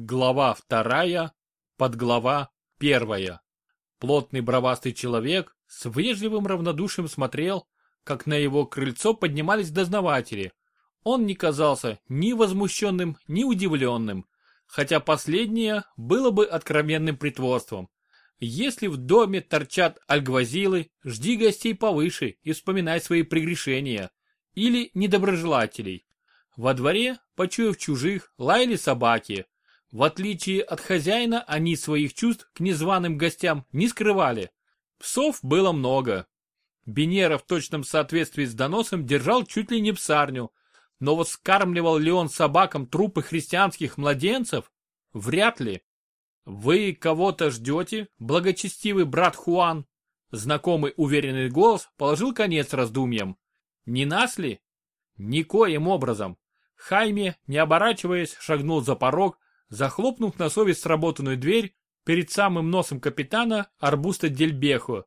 Глава вторая, подглава первая. Плотный бровастый человек с вежливым равнодушием смотрел, как на его крыльцо поднимались дознаватели. Он не казался ни возмущенным, ни удивленным, хотя последнее было бы откровенным притворством. Если в доме торчат альгвазилы, жди гостей повыше и вспоминай свои прегрешения. Или недоброжелателей. Во дворе, почуяв чужих, лаяли собаки. В отличие от хозяина, они своих чувств к незваным гостям не скрывали. Псов было много. Бенера в точном соответствии с доносом держал чуть ли не псарню, но вот скармливал ли он собакам трупы христианских младенцев? Вряд ли. Вы кого-то ждете, благочестивый брат Хуан? Знакомый уверенный голос положил конец раздумьям. Не нас ли? Никоим образом. Хайме, не оборачиваясь, шагнул за порог, захлопнув на совесть сработанную дверь перед самым носом капитана Арбуста Дельбехо.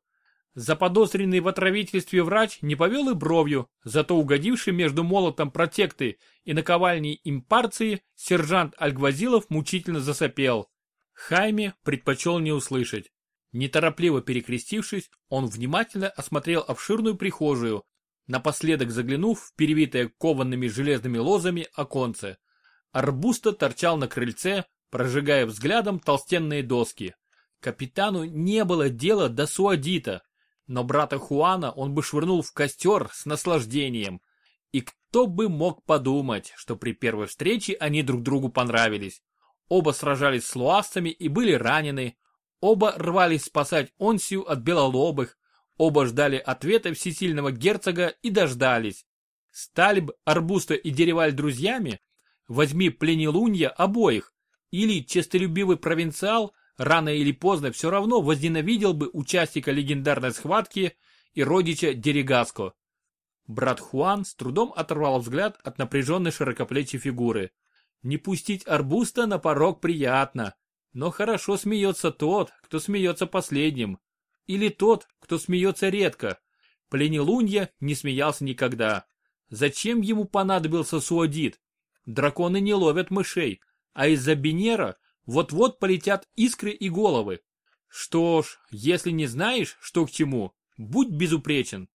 Заподозренный в отравительстве врач не повел и бровью, зато угодивший между молотом протекты и наковальней импарции сержант Альгвазилов мучительно засопел. Хайме предпочел не услышать. Неторопливо перекрестившись, он внимательно осмотрел обширную прихожую, напоследок заглянув в перевитое коваными железными лозами оконце. Арбуста торчал на крыльце, прожигая взглядом толстенные доски. Капитану не было дела до суадита, но брата Хуана он бы швырнул в костер с наслаждением. И кто бы мог подумать, что при первой встрече они друг другу понравились. Оба сражались с луастами и были ранены. Оба рвались спасать Онсию от белолобых. Оба ждали ответа всесильного герцога и дождались. Стальб, Арбуста и Дереваль друзьями, Возьми пленилунья обоих, или честолюбивый провинциал рано или поздно все равно возненавидел бы участника легендарной схватки и родича Дерегаско. Брат Хуан с трудом оторвал взгляд от напряженной широкоплечей фигуры. Не пустить арбуста на порог приятно, но хорошо смеется тот, кто смеется последним. Или тот, кто смеется редко. Пленилунья не смеялся никогда. Зачем ему понадобился суадит? Драконы не ловят мышей, а из-за Бенера вот-вот полетят искры и головы. Что ж, если не знаешь, что к чему, будь безупречен.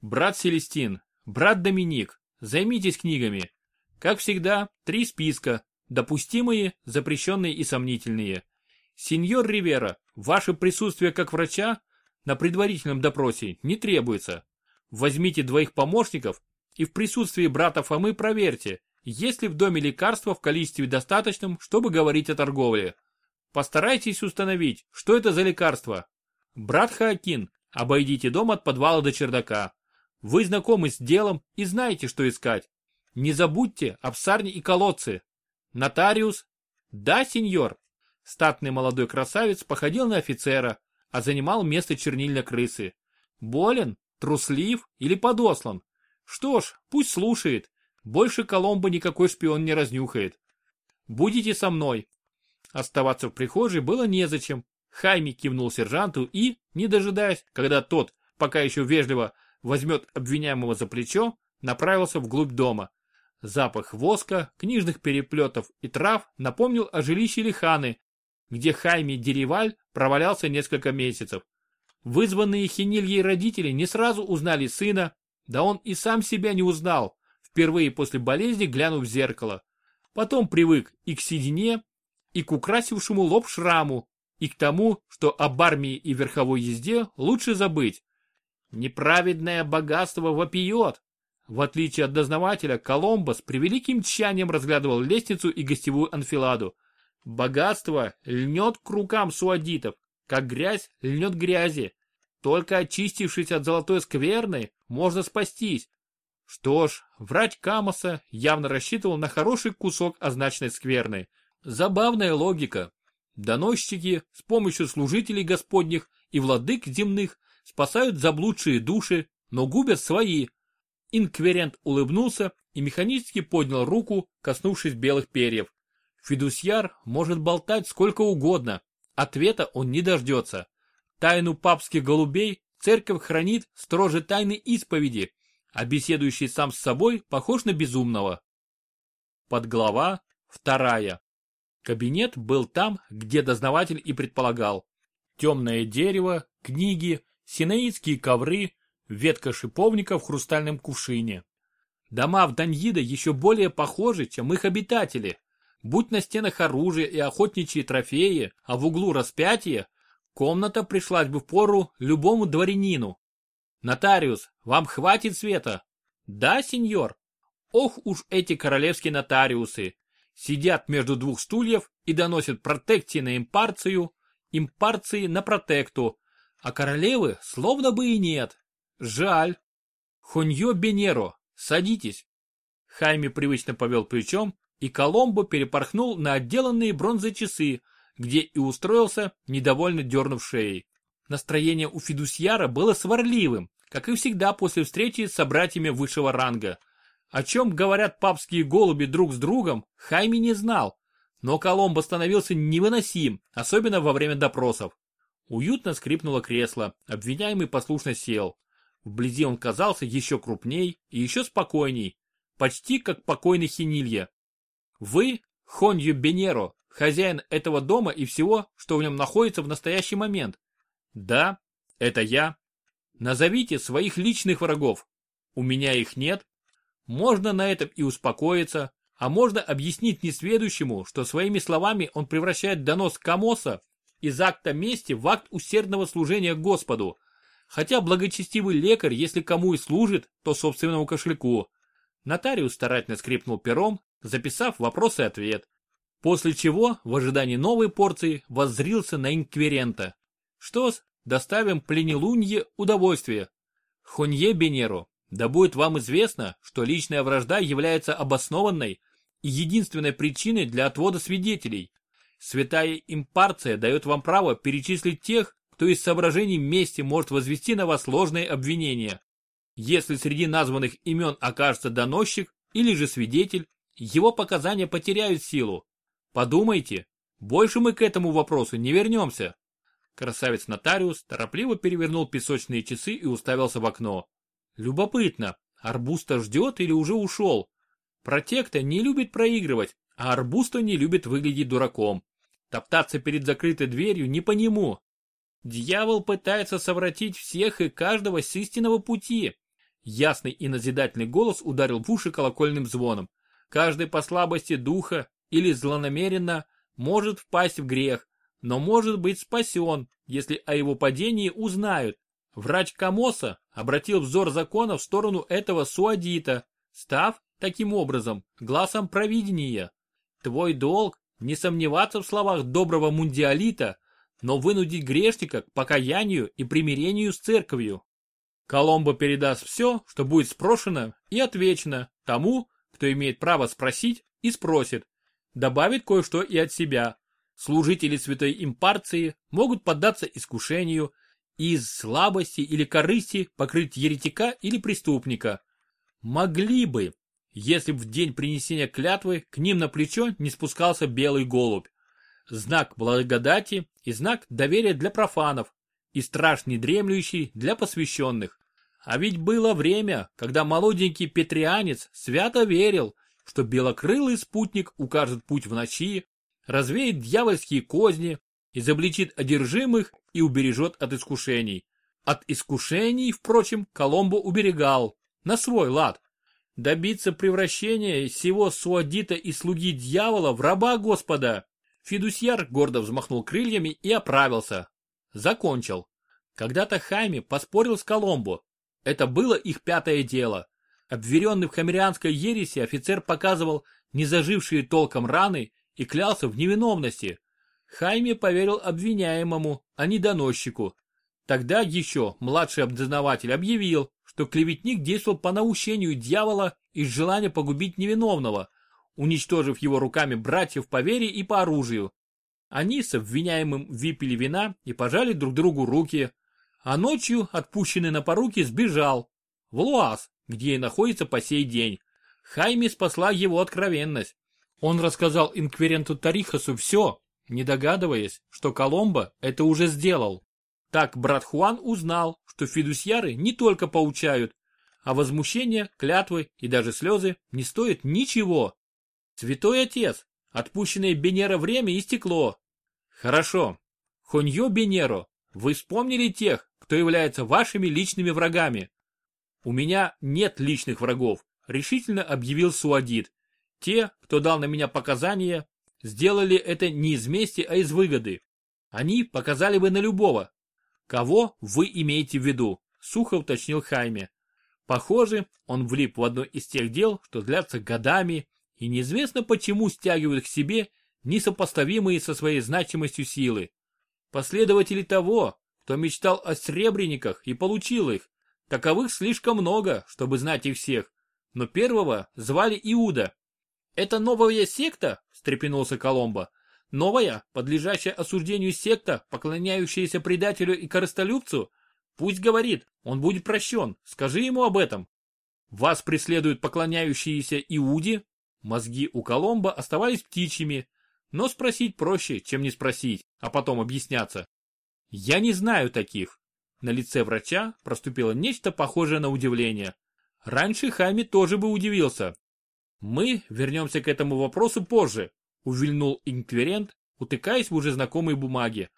Брат Селестин, брат Доминик, займитесь книгами. Как всегда, три списка. Допустимые, запрещенные и сомнительные. Сеньор Ривера, ваше присутствие как врача на предварительном допросе не требуется. Возьмите двоих помощников и в присутствии брата Фомы проверьте, есть ли в доме лекарства в количестве достаточном, чтобы говорить о торговле. Постарайтесь установить, что это за лекарство. Брат Хаакин, обойдите дом от подвала до чердака. Вы знакомы с делом и знаете, что искать. Не забудьте об сарне и колодце. Нотариус? Да, сеньор. Статный молодой красавец походил на офицера, а занимал место чернильной крысы. Болен, труслив или подослан? Что ж, пусть слушает. Больше Коломбо никакой шпион не разнюхает. Будете со мной. Оставаться в прихожей было незачем. Хайми кивнул сержанту и, не дожидаясь, когда тот, пока еще вежливо, возьмет обвиняемого за плечо, направился вглубь дома. Запах воска, книжных переплетов и трав напомнил о жилище Лиханы, где Хайми Дереваль провалялся несколько месяцев. Вызванные хинильей родители не сразу узнали сына, да он и сам себя не узнал, впервые после болезни глянув в зеркало. Потом привык и к седине, и к украсившему лоб шраму, и к тому, что об армии и верховой езде лучше забыть. Неправедное богатство вопиет. В отличие от дознавателя, Коломбо с превеликим тщанием разглядывал лестницу и гостевую анфиладу. Богатство льнет к рукам суадитов, как грязь льнет грязи. Только очистившись от золотой скверны, можно спастись, что ж, врач Камоса явно рассчитывал на хороший кусок означенной скверны. Забавная логика. Доносчики с помощью служителей господних и владык земных спасают заблудшие души, но губят свои. Инкверент улыбнулся и механически поднял руку, коснувшись белых перьев. Фидусьяр может болтать сколько угодно, ответа он не дождется. Тайну папских голубей церковь хранит строже тайны исповеди, а беседующий сам с собой похож на безумного. Подглава вторая. Кабинет был там, где дознаватель и предполагал. Темное дерево, книги, синаитские ковры, ветка шиповника в хрустальном кувшине. Дома в Даньида еще более похожи, чем их обитатели. Будь на стенах оружие и охотничьи трофеи, а в углу распятие, комната пришлась бы в пору любому дворянину. Нотариус, вам хватит света? Да, сеньор? Ох уж эти королевские нотариусы. Сидят между двух стульев и доносят протекции на импарцию, импарции на протекту, а королевы словно бы и нет. Жаль. Хоньо Бенеро, садитесь. Хайми привычно повел плечом, и Коломбо перепорхнул на отделанные бронзой часы, где и устроился, недовольно дернув шеей. Настроение у Фидусьяра было сварливым, как и всегда после встречи с собратьями высшего ранга. О чем говорят папские голуби друг с другом, Хайми не знал, но Коломбо становился невыносим, особенно во время допросов. Уютно скрипнуло кресло, обвиняемый послушно сел. Вблизи он казался еще крупней и еще спокойней, почти как покойный Хинилья. Вы, Хонью Бенеро, хозяин этого дома и всего, что в нем находится в настоящий момент. Да, это я. Назовите своих личных врагов. У меня их нет. Можно на этом и успокоиться, а можно объяснить несведущему, что своими словами он превращает донос Камоса из акта мести в акт усердного служения Господу. Хотя благочестивый лекарь, если кому и служит, то собственному кошельку. Нотариус старательно скрипнул пером, записав вопрос и ответ. После чего, в ожидании новой порции, воззрился на инквирента. Что ж, доставим пленелунье удовольствие. Хонье Бенеро, да будет вам известно, что личная вражда является обоснованной и единственной причиной для отвода свидетелей. Святая импарция дает вам право перечислить тех, кто из соображений мести может возвести на вас ложные обвинения. Если среди названных имен окажется доносчик или же свидетель, его показания потеряют силу. Подумайте, больше мы к этому вопросу не вернемся. Красавец-нотариус торопливо перевернул песочные часы и уставился в окно. Любопытно, арбуста ждет или уже ушел? Протекта не любит проигрывать, а арбуста не любит выглядеть дураком. Топтаться перед закрытой дверью не по нему. Дьявол пытается совратить всех и каждого с истинного пути. Ясный и назидательный голос ударил в уши колокольным звоном. Каждый по слабости духа или злонамеренно может впасть в грех, но может быть спасен, если о его падении узнают. Врач Камоса обратил взор закона в сторону этого суадита, став, таким образом, глазом провидения. Твой долг не сомневаться в словах доброго мундиалита, но вынудить грешника к покаянию и примирению с церковью. Коломбо передаст все, что будет спрошено и отвечено тому, кто имеет право спросить и спросит, добавит кое-что и от себя. Служители святой импарции могут поддаться искушению и из слабости или корысти покрыть еретика или преступника. Могли бы, если в день принесения клятвы к ним на плечо не спускался белый голубь. Знак благодати и знак доверия для профанов, и страж недремлющий для посвященных. А ведь было время, когда молоденький петрианец свято верил, что белокрылый спутник укажет путь в ночи, развеет дьявольские козни, изобличит одержимых и убережет от искушений. От искушений, впрочем, Коломбо уберегал, на свой лад. Добиться превращения всего суадита и слуги дьявола в раба Господа. Фидусьяр гордо взмахнул крыльями и оправился. Закончил. Когда-то Хайми поспорил с Коломбо. Это было их пятое дело. Обверенный в хамерианской ереси офицер показывал незажившие толком раны и клялся в невиновности. Хайме поверил обвиняемому, а не доносчику. Тогда еще младший обдознаватель объявил, что клеветник действовал по наущению дьявола из желания погубить невиновного, уничтожив его руками братьев по вере и по оружию. Они с обвиняемым выпили вина и пожали друг другу руки, а ночью отпущенный на поруки сбежал в Луаз, где и находится по сей день. Хайми спасла его откровенность. Он рассказал инквиренту Тарихасу все, не догадываясь, что Коломбо это уже сделал. Так брат Хуан узнал, что фидусьяры не только поучают, а возмущение, клятвы и даже слезы не стоят ничего. Святой отец, Отпущенное Бенера время истекло. Хорошо. Хоньо Бенеро, вы вспомнили тех, кто является вашими личными врагами? У меня нет личных врагов, решительно объявил Суадит. Те, кто дал на меня показания, сделали это не из мести, а из выгоды. Они показали бы на любого. Кого вы имеете в виду? Сухо уточнил Хайме. Похоже, он влип в одно из тех дел, что длятся годами, и неизвестно почему стягивают к себе несопоставимые со своей значимостью силы. Последователи того, кто мечтал о сребрениках и получил их, таковых слишком много, чтобы знать их всех, но первого звали Иуда. «Это новая секта?» – встрепенулся Коломбо. «Новая, подлежащая осуждению секта, поклоняющаяся предателю и корыстолюбцу? Пусть говорит, он будет прощен, скажи ему об этом». «Вас преследуют поклоняющиеся Иуде?» Мозги у Коломбо оставались птичьими, но спросить проще, чем не спросить, а потом объясняться. «Я не знаю таких». На лице врача проступило нечто похожее на удивление. Раньше Хайми тоже бы удивился, мы вернемся к этому вопросу позже, увильнул инквирент, утыкаясь в уже знакомой бумаге.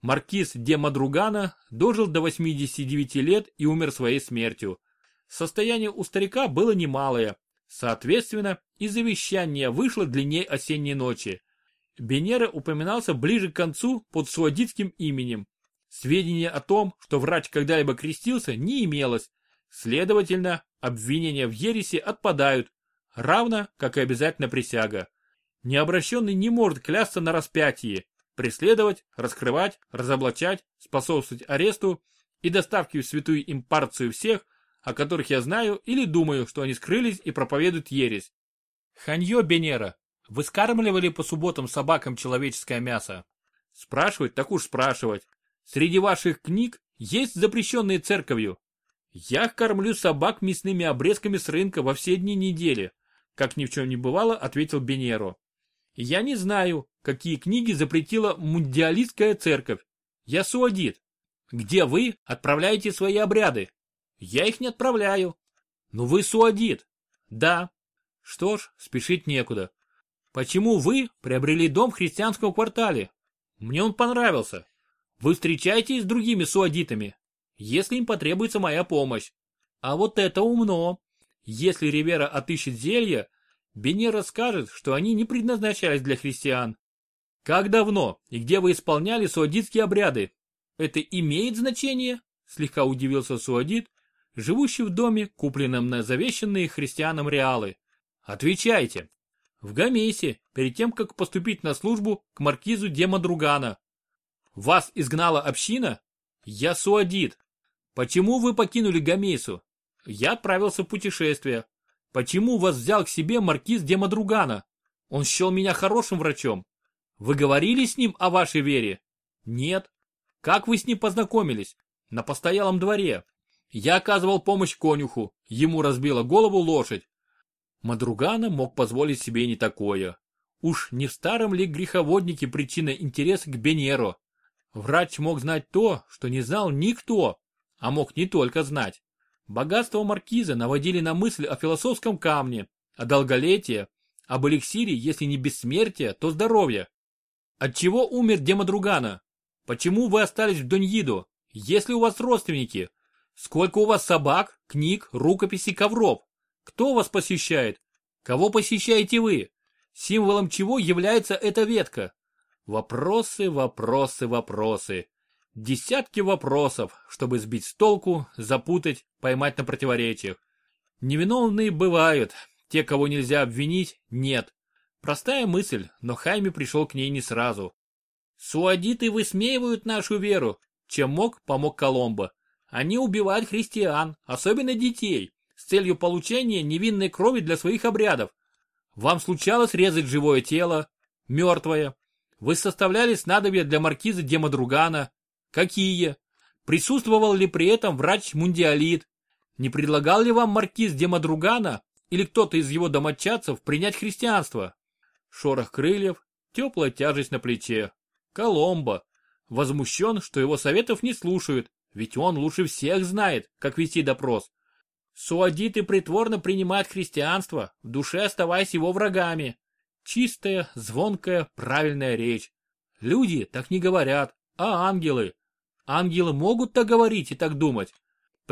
Маркиз де Мадругана дожил до 89 лет и умер своей смертью. Состояние у старика было немалое. Соответственно, и завещание вышло длиннее осенней ночи. Бенера упоминался ближе к концу под суадитским именем. Сведения о том, что врач когда-либо крестился, не имелось. Следовательно, обвинения в ереси отпадают, равно, как и обязательно присяга. Необращенный не может клясться на распятии, преследовать, раскрывать, разоблачать, способствовать аресту и доставке в святую импарцию всех, о которых я знаю или думаю, что они скрылись и проповедуют ересь. Ханьо Бенера, вы скармливали по субботам собакам человеческое мясо? Спрашивать, так уж спрашивать. Среди ваших книг есть запрещенные церковью. Я кормлю собак мясными обрезками с рынка во все дни недели. Как ни в чем не бывало, ответил Бенеро. Я не знаю, какие книги запретила мундиалистская церковь. Я суадит. Где вы отправляете свои обряды? Я их не отправляю. Но вы суадит. Да. Что ж, спешить некуда. Почему вы приобрели дом в христианском квартале? Мне он понравился. Вы встречаетесь с другими суадитами, если им потребуется моя помощь. А вот это умно. Если Ривера отыщет зелья, Бенера скажет, что они не предназначались для христиан. Как давно и где вы исполняли суадитские обряды? Это имеет значение? Слегка удивился суадит, живущий в доме, купленном на завещанные христианам реалы. Отвечайте. В Гамейсе, перед тем, как поступить на службу к маркизу Демадругана. Вас изгнала община? Я суадит. Почему вы покинули Гамейсу? Я отправился в путешествие. Почему вас взял к себе маркиз Демадругана? Он счел меня хорошим врачом. Вы говорили с ним о вашей вере? Нет. Как вы с ним познакомились? На постоялом дворе. Я оказывал помощь конюху. Ему разбила голову лошадь. Мадругана мог позволить себе не такое. Уж не в старом ли греховоднике причина интереса к Бенеро? Врач мог знать то, что не знал никто, а мог не только знать. Богатство маркиза наводили на мысль о философском камне, о долголетии, об эликсире, если не бессмертия, то здоровья. От чего умер Демадругана? Почему вы остались в Доньидо? Есть ли у вас родственники? Сколько у вас собак, книг, рукописей, ковров? Кто вас посещает? Кого посещаете вы? Символом чего является эта ветка? Вопросы, вопросы, вопросы. Десятки вопросов, чтобы сбить с толку, запутать, поймать на противоречиях. Невиновные бывают, те, кого нельзя обвинить, нет. Простая мысль, но Хайми пришел к ней не сразу. Суадиты высмеивают нашу веру. Чем мог, помог Коломбо. Они убивают христиан, особенно детей, с целью получения невинной крови для своих обрядов. Вам случалось резать живое тело, мертвое. Вы составляли снадобья для маркиза Демадругана, Какие? Присутствовал ли при этом врач-мундиалит? Не предлагал ли вам маркиз Демадругана или кто-то из его домочадцев принять христианство? Шорох крыльев, теплая тяжесть на плече. Коломбо. Возмущен, что его советов не слушают, ведь он лучше всех знает, как вести допрос. Суадиты притворно принимают христианство, в душе оставаясь его врагами. Чистая, звонкая, правильная речь. Люди так не говорят, а ангелы. Ангелы могут так говорить и так думать.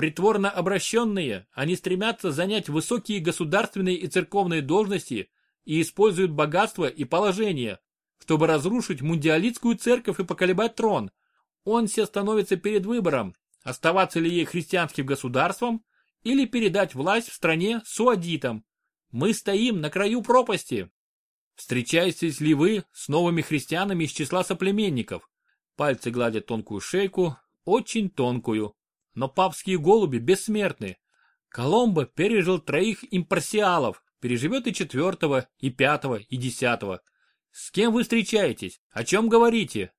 Притворно обращенные, они стремятся занять высокие государственные и церковные должности и используют богатство и положение, чтобы разрушить мундиалитскую церковь и поколебать трон. Он все становится перед выбором, оставаться ли ей христианским государством или передать власть в стране суадитам. Мы стоим на краю пропасти. Встречаетесь ли вы с новыми христианами из числа соплеменников? Пальцы гладят тонкую шейку, очень тонкую. Но папские голуби бессмертны. Коломбо пережил троих импарсиалов, переживет и четвертого, и пятого, и десятого. С кем вы встречаетесь? О чем говорите?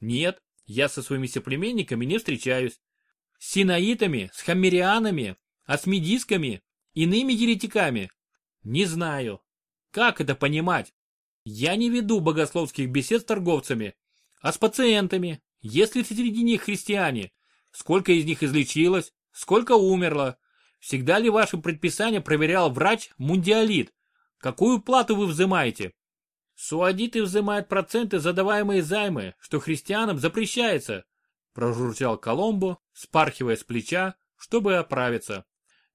Нет, я со своими соплеменниками не встречаюсь. С синаитами, с хаммерианами, асмедисками, иными еретиками? Не знаю. Как это понимать? Я не веду богословских бесед с торговцами, а с пациентами, если среди них христиане. Сколько из них излечилось, сколько умерло. Всегда ли ваши предписания проверял врач-мундиалит? Какую плату вы взимаете? Суадиты взимают проценты задаваемые займы, что христианам запрещается, прожурчал Коломбо, спархивая с плеча, чтобы оправиться.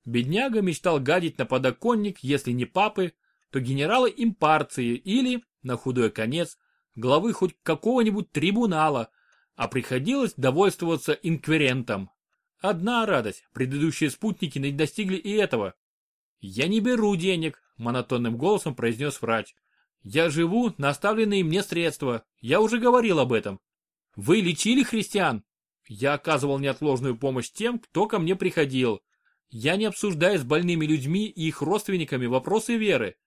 Бедняга мечтал гадить на подоконник, если не папы, то генералы импарции или, на худой конец, главы хоть какого-нибудь трибунала, а приходилось довольствоваться инквирентом. Одна радость, предыдущие спутники не достигли и этого. «Я не беру денег», – монотонным голосом произнес врач. «Я живу на оставленные мне средства, я уже говорил об этом. Вы лечили христиан?» Я оказывал неотложную помощь тем, кто ко мне приходил. Я не обсуждаю с больными людьми и их родственниками вопросы веры.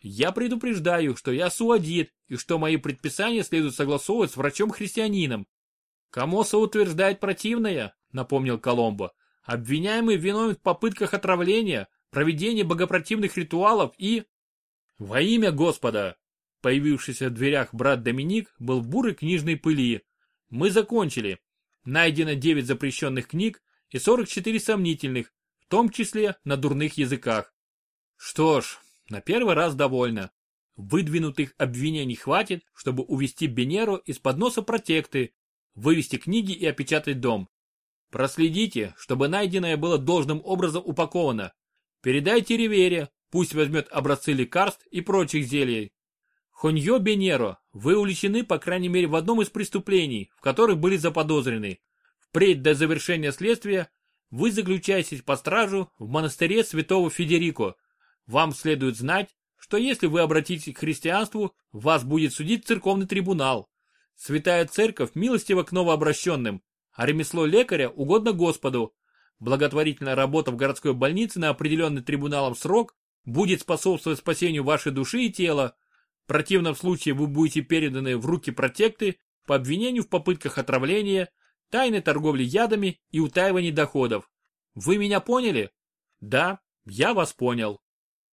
Я предупреждаю, что я суадит и что мои предписания следует согласовывать с врачом-христианином. Камоса утверждает противное, напомнил Коломбо. Обвиняемый виновен в попытках отравления, проведения богопротивных ритуалов и... Во имя Господа! Появившийся в дверях брат Доминик был в бурой книжной пыли. Мы закончили. Найдено 9 запрещенных книг и 44 сомнительных, в том числе на дурных языках. Что ж, на первый раз довольно. Выдвинутых обвинений хватит, чтобы увести Бенеру из-под носа протекты, вывести книги и опечатать дом. Проследите, чтобы найденное было должным образом упаковано. Передайте Ривере, пусть возьмет образцы лекарств и прочих зелий. Хоньо Бенеро, вы уличены по крайней мере в одном из преступлений, в которых были заподозрены. Впредь до завершения следствия вы заключаетесь по стражу в монастыре святого Федерико. Вам следует знать, что если вы обратитесь к христианству, вас будет судить церковный трибунал. Святая церковь милостива к новообращенным, а ремесло лекаря угодно Господу. Благотворительная работа в городской больнице на определенный трибуналом срок будет способствовать спасению вашей души и тела. В противном случае вы будете переданы в руки протекты по обвинению в попытках отравления, тайной торговли ядами и утаивании доходов. Вы меня поняли? Да, я вас понял.